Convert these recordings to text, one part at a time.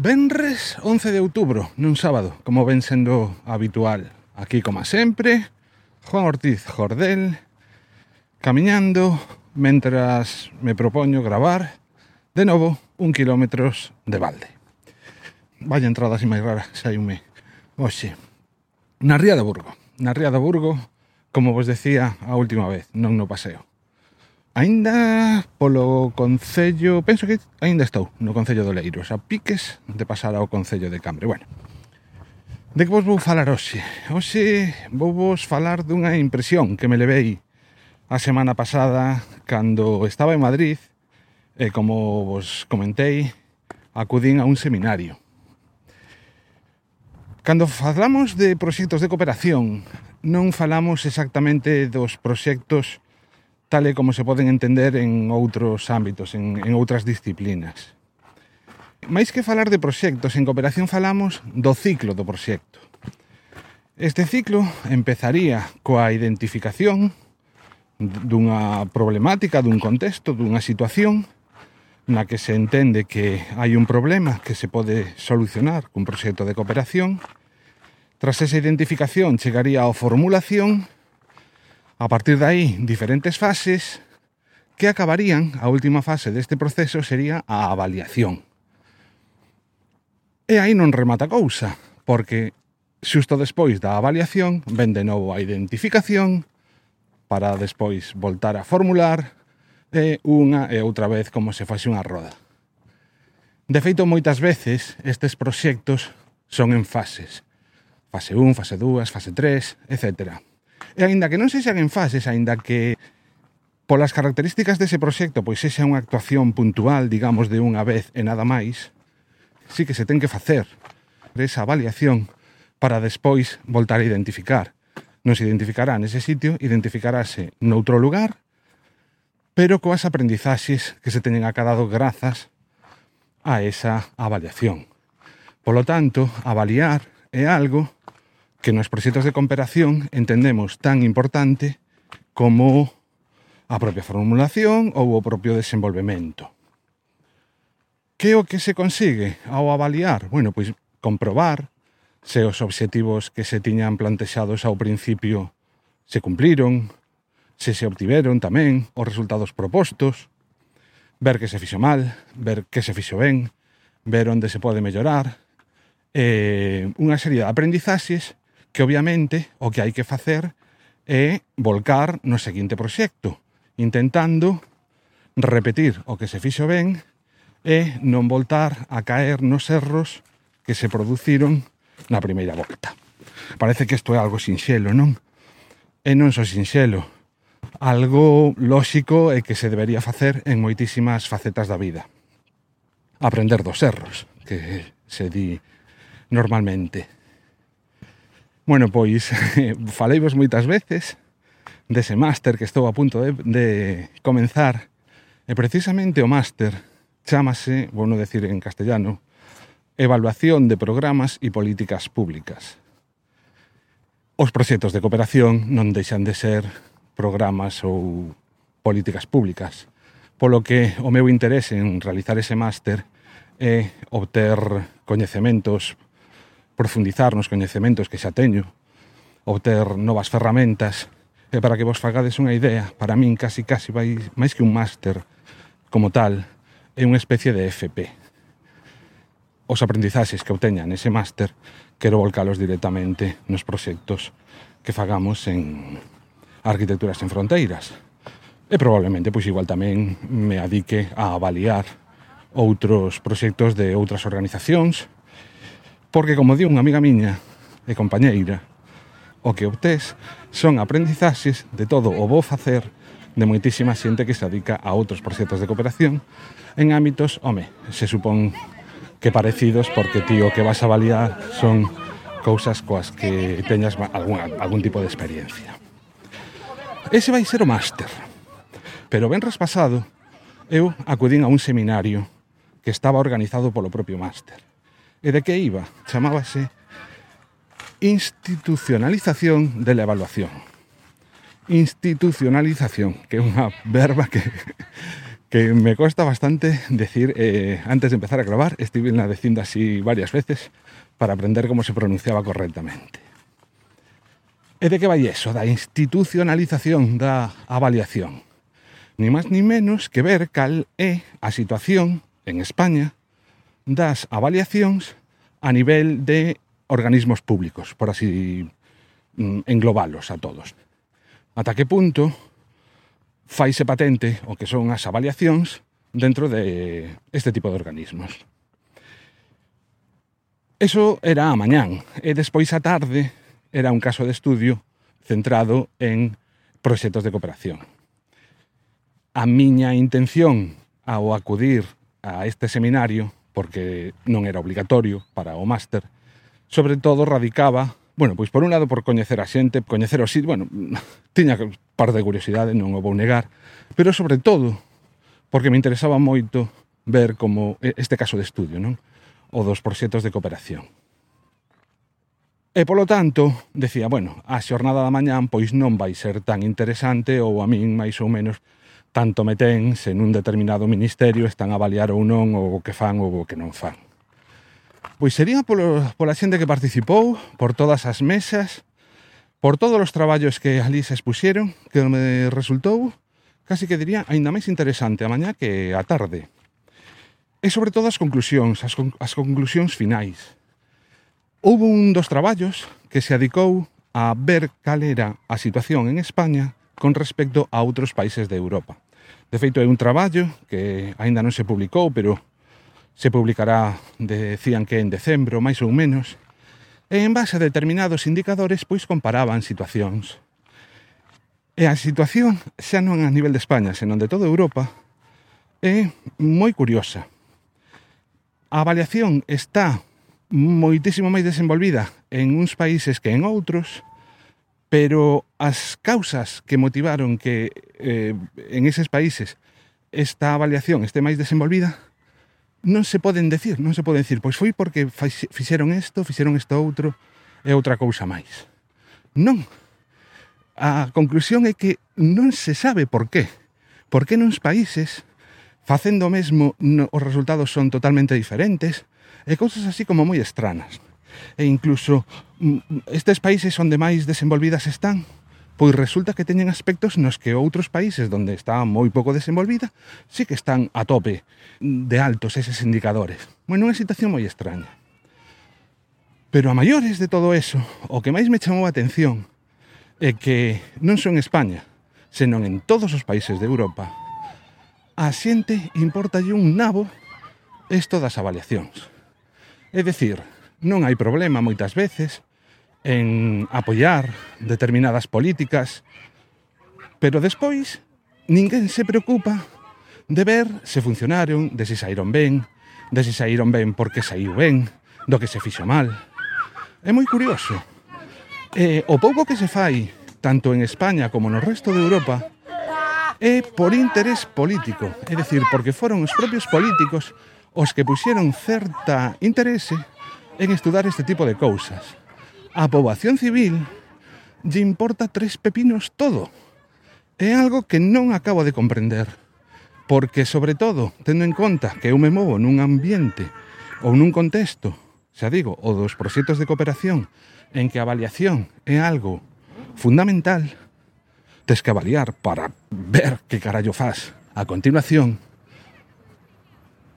Benres 11 de outubro, nun sábado, como ven sendo habitual. Aquí, como sempre, Juan Ortiz Jordel, camiñando, mentras me propoño gravar, de novo, un kilómetros de balde. Vaya entrada así máis rara, saiume Oxe, Na Ría de Burgo, na Ría de Burgo, como vos decía a última vez, non no paseo. Ainda polo Concello, penso que ainda estou no Concello de Leiros, a piques de pasar ao Concello de Cambre. Bueno, de que vos vou falar hoxe? Hoxe vou vos falar dunha impresión que me levei a semana pasada cando estaba en Madrid e como vos comentei, acudín a un seminario. Cando falamos de proxectos de cooperación, non falamos exactamente dos proxectos tal e como se poden entender en outros ámbitos, en, en outras disciplinas. Mais que falar de proxectos, en cooperación falamos do ciclo do proxecto. Este ciclo empezaría coa identificación dunha problemática, dun contexto, dunha situación na que se entende que hai un problema que se pode solucionar cun proxecto de cooperación. Tras esa identificación chegaría a formulación A partir de aí, diferentes fases que acabarían, a última fase deste proceso sería a avaliación. E aí non remata cousa, porque xusto despois da avaliación ven de novo a identificación para despois voltar a formular e unha e outra vez como se fase unha roda. De feito, moitas veces estes proxectos son en fases. Fase 1, fase 2, fase 3, etcétera E aínda que non sexan en fases, aínda que polas características dese proxecto pois sexa unha actuación puntual, digamos, de unha vez e nada máis, sí que se ten que facer esa avaliación para despois voltar a identificar. Non se identificará nese sitio, identificarase noutro lugar, pero coas aprendizaxes que se teñen acadado grazas a esa avaliación. Polo tanto, avaliar é algo que nos proxectos de cooperación entendemos tan importante como a propia formulación ou o propio desenvolvemento. Que o que se consigue ao avaliar? Bueno, pois comprobar se os obxectivos que se tiñan plantexados ao principio se cumpliron, se se obtiveron tamén os resultados propostos, ver que se fixo mal, ver que se fixo ben, ver onde se pode mellorar, eh, unha serie de aprendizaxes que obviamente o que hai que facer é volcar no seguinte proxecto, intentando repetir o que se fixo ben e non voltar a caer nos erros que se produciron na primeira volta. Parece que isto é algo sinxelo, non? E non só sinxelo, algo lóxico e que se debería facer en moitísimas facetas da vida. Aprender dos erros, que se di normalmente. Bueno, pois faleivos moitas veces dese máster que estou a punto de, de comenzar. E precisamente o máster chamase, bueno decir en castellano, Evaluación de Programas e Políticas Públicas. Os proxectos de cooperación non deixan de ser programas ou políticas públicas, polo que o meu interese en realizar ese máster é obter coñecementos profundizar nos coñecementos que xa teño, obter novas ferramentas, e para que vos fagades unha idea, para min casi casi vai máis que un máster como tal, é unha especie de FP. Os aprendizaxes que obteña nese máster quero volcalos directamente nos proxectos que fagamos en Arquitecturas en Fronteiras. E probablemente, pois igual tamén me adique a avaliar outros proxectos de outras organizacións, Porque, como di unha amiga miña e compañeira, o que obtés son aprendizaxes de todo o bo facer de moitísima xente que se dedica a outros proxectos de cooperación en ámbitos, home, se supón que parecidos porque ti o que vas a avaliar son cousas coas que teñas algún, algún tipo de experiencia. Ese vai ser o máster. Pero ben raspasado, eu acudín a un seminario que estaba organizado polo propio máster. E de que iba? Chamábase institucionalización de la evaluación. Institucionalización, que é unha verba que, que me costa bastante decir eh, antes de empezar a gravar, estive na decinda así varias veces para aprender como se pronunciaba correctamente. E de que vai eso, da institucionalización da avaliación? Ni máis ni menos que ver cal é a situación en España das avaliacións a nivel de organismos públicos, por así mm, englobalos a todos. Ata que punto faise patente o que son as avaliacións dentro de este tipo de organismos. Eso era a mañán, e despois a tarde era un caso de estudio centrado en proxectos de cooperación. A miña intención ao acudir a este seminario porque non era obligatorio para o máster, sobre todo radicaba, bueno, pois por un lado por coñecer a xente, coñecer o sitio, bueno, tiña un par de curiosidade, non o vou negar, pero sobre todo porque me interesaba moito ver como este caso de estudio, non? O dos proxectos de cooperación. E polo tanto, decía, bueno, a xornada da mañán pois non vai ser tan interesante ou a min máis ou menos tanto me ten se nun determinado ministerio están a avaliar ou non o que fan ou o que non fan. Pois sería polo, pola xente que participou, por todas as mesas, por todos os traballos que ali se expuxeron, que me resultou, casi que diría, aínda máis interesante a mañá que a tarde. E sobre todo as conclusións, as, con, as conclusións finais. Houve un dos traballos que se adicou a ver cal era a situación en España con respecto a outros países de Europa. De feito, é un traballo que aínda non se publicou, pero se publicará, decían que en decembro, máis ou menos, e en base a determinados indicadores, pois comparaban situacións. E a situación, xa non a nivel de España, senón de toda Europa, é moi curiosa. A avaliación está moitísimo máis desenvolvida en uns países que en outros, pero as causas que motivaron que eh, en eses países esta avaliación este máis desenvolvida non se poden decir, non se poden decir, pois foi porque fixeron isto, fixeron isto outro e outra cousa máis. Non. A conclusión é que non se sabe por qué. Por que nuns países facendo o mesmo no, os resultados son totalmente diferentes e cousas así como moi estranas e incluso mm, estes países onde máis desenvolvidas están, pois resulta que teñen aspectos nos que outros países onde está moi pouco desenvolvida sí que están a tope de altos eses indicadores. Bueno, unha situación moi extraña. Pero a maiores de todo eso, o que máis me chamou a atención é que non son en España, senón en todos os países de Europa, a xente importalle un nabo isto das avaliacións. É dicir, non hai problema moitas veces en apoiar determinadas políticas, pero despois ninguén se preocupa de ver se funcionaron, de se saíron ben, de se saíron ben porque saiu ben, do que se fixo mal. É moi curioso. Eh, o pouco que se fai, tanto en España como no resto de Europa, é por interés político, é dicir, porque foron os propios políticos os que puxeron certa interese en estudar este tipo de cousas. A poboación civil lle importa tres pepinos todo. É algo que non acabo de comprender. Porque, sobre todo, tendo en conta que eu me movo nun ambiente ou nun contexto, xa digo, o dos proxectos de cooperación, en que a avaliación é algo fundamental, tes que avaliar para ver que carallo faz a continuación,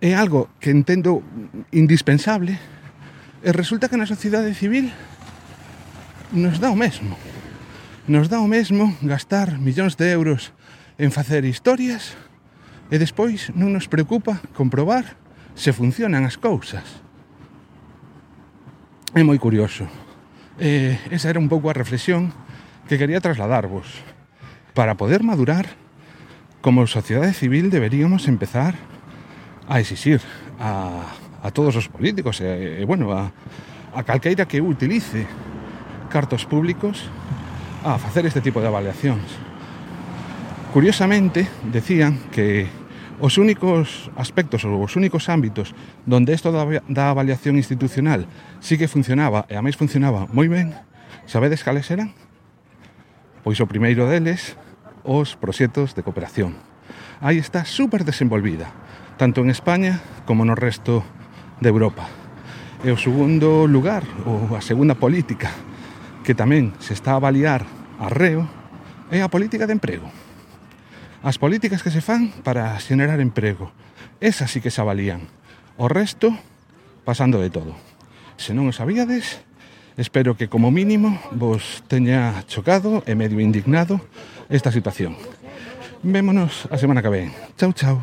é algo que entendo indispensable, E resulta que na sociedade civil nos dá o mesmo. Nos dá o mesmo gastar millóns de euros en facer historias e despois non nos preocupa comprobar se funcionan as cousas. É moi curioso. E esa era un pouco a reflexión que quería trasladarvos. Para poder madurar, como sociedade civil deberíamos empezar a exixir, a a todos os políticos e, e bueno, a, a calqueira que utilice cartos públicos a facer este tipo de avaliacións. Curiosamente, decían que os únicos aspectos ou os únicos ámbitos donde isto da, da avaliación institucional sí que funcionaba e a máis funcionaba moi ben, sabedes cales eran? Pois o primeiro deles, os proxectos de cooperación. Aí está super desenvolvida, tanto en España como no resto de Europa. E o segundo lugar, ou a segunda política que tamén se está a avaliar arreo é a política de emprego. As políticas que se fan para xenerar emprego, esas sí que se avalían. O resto, pasando de todo. Se non o sabíades, espero que como mínimo vos teña chocado e medio indignado esta situación. Vémonos a semana que ven. Chau, chau.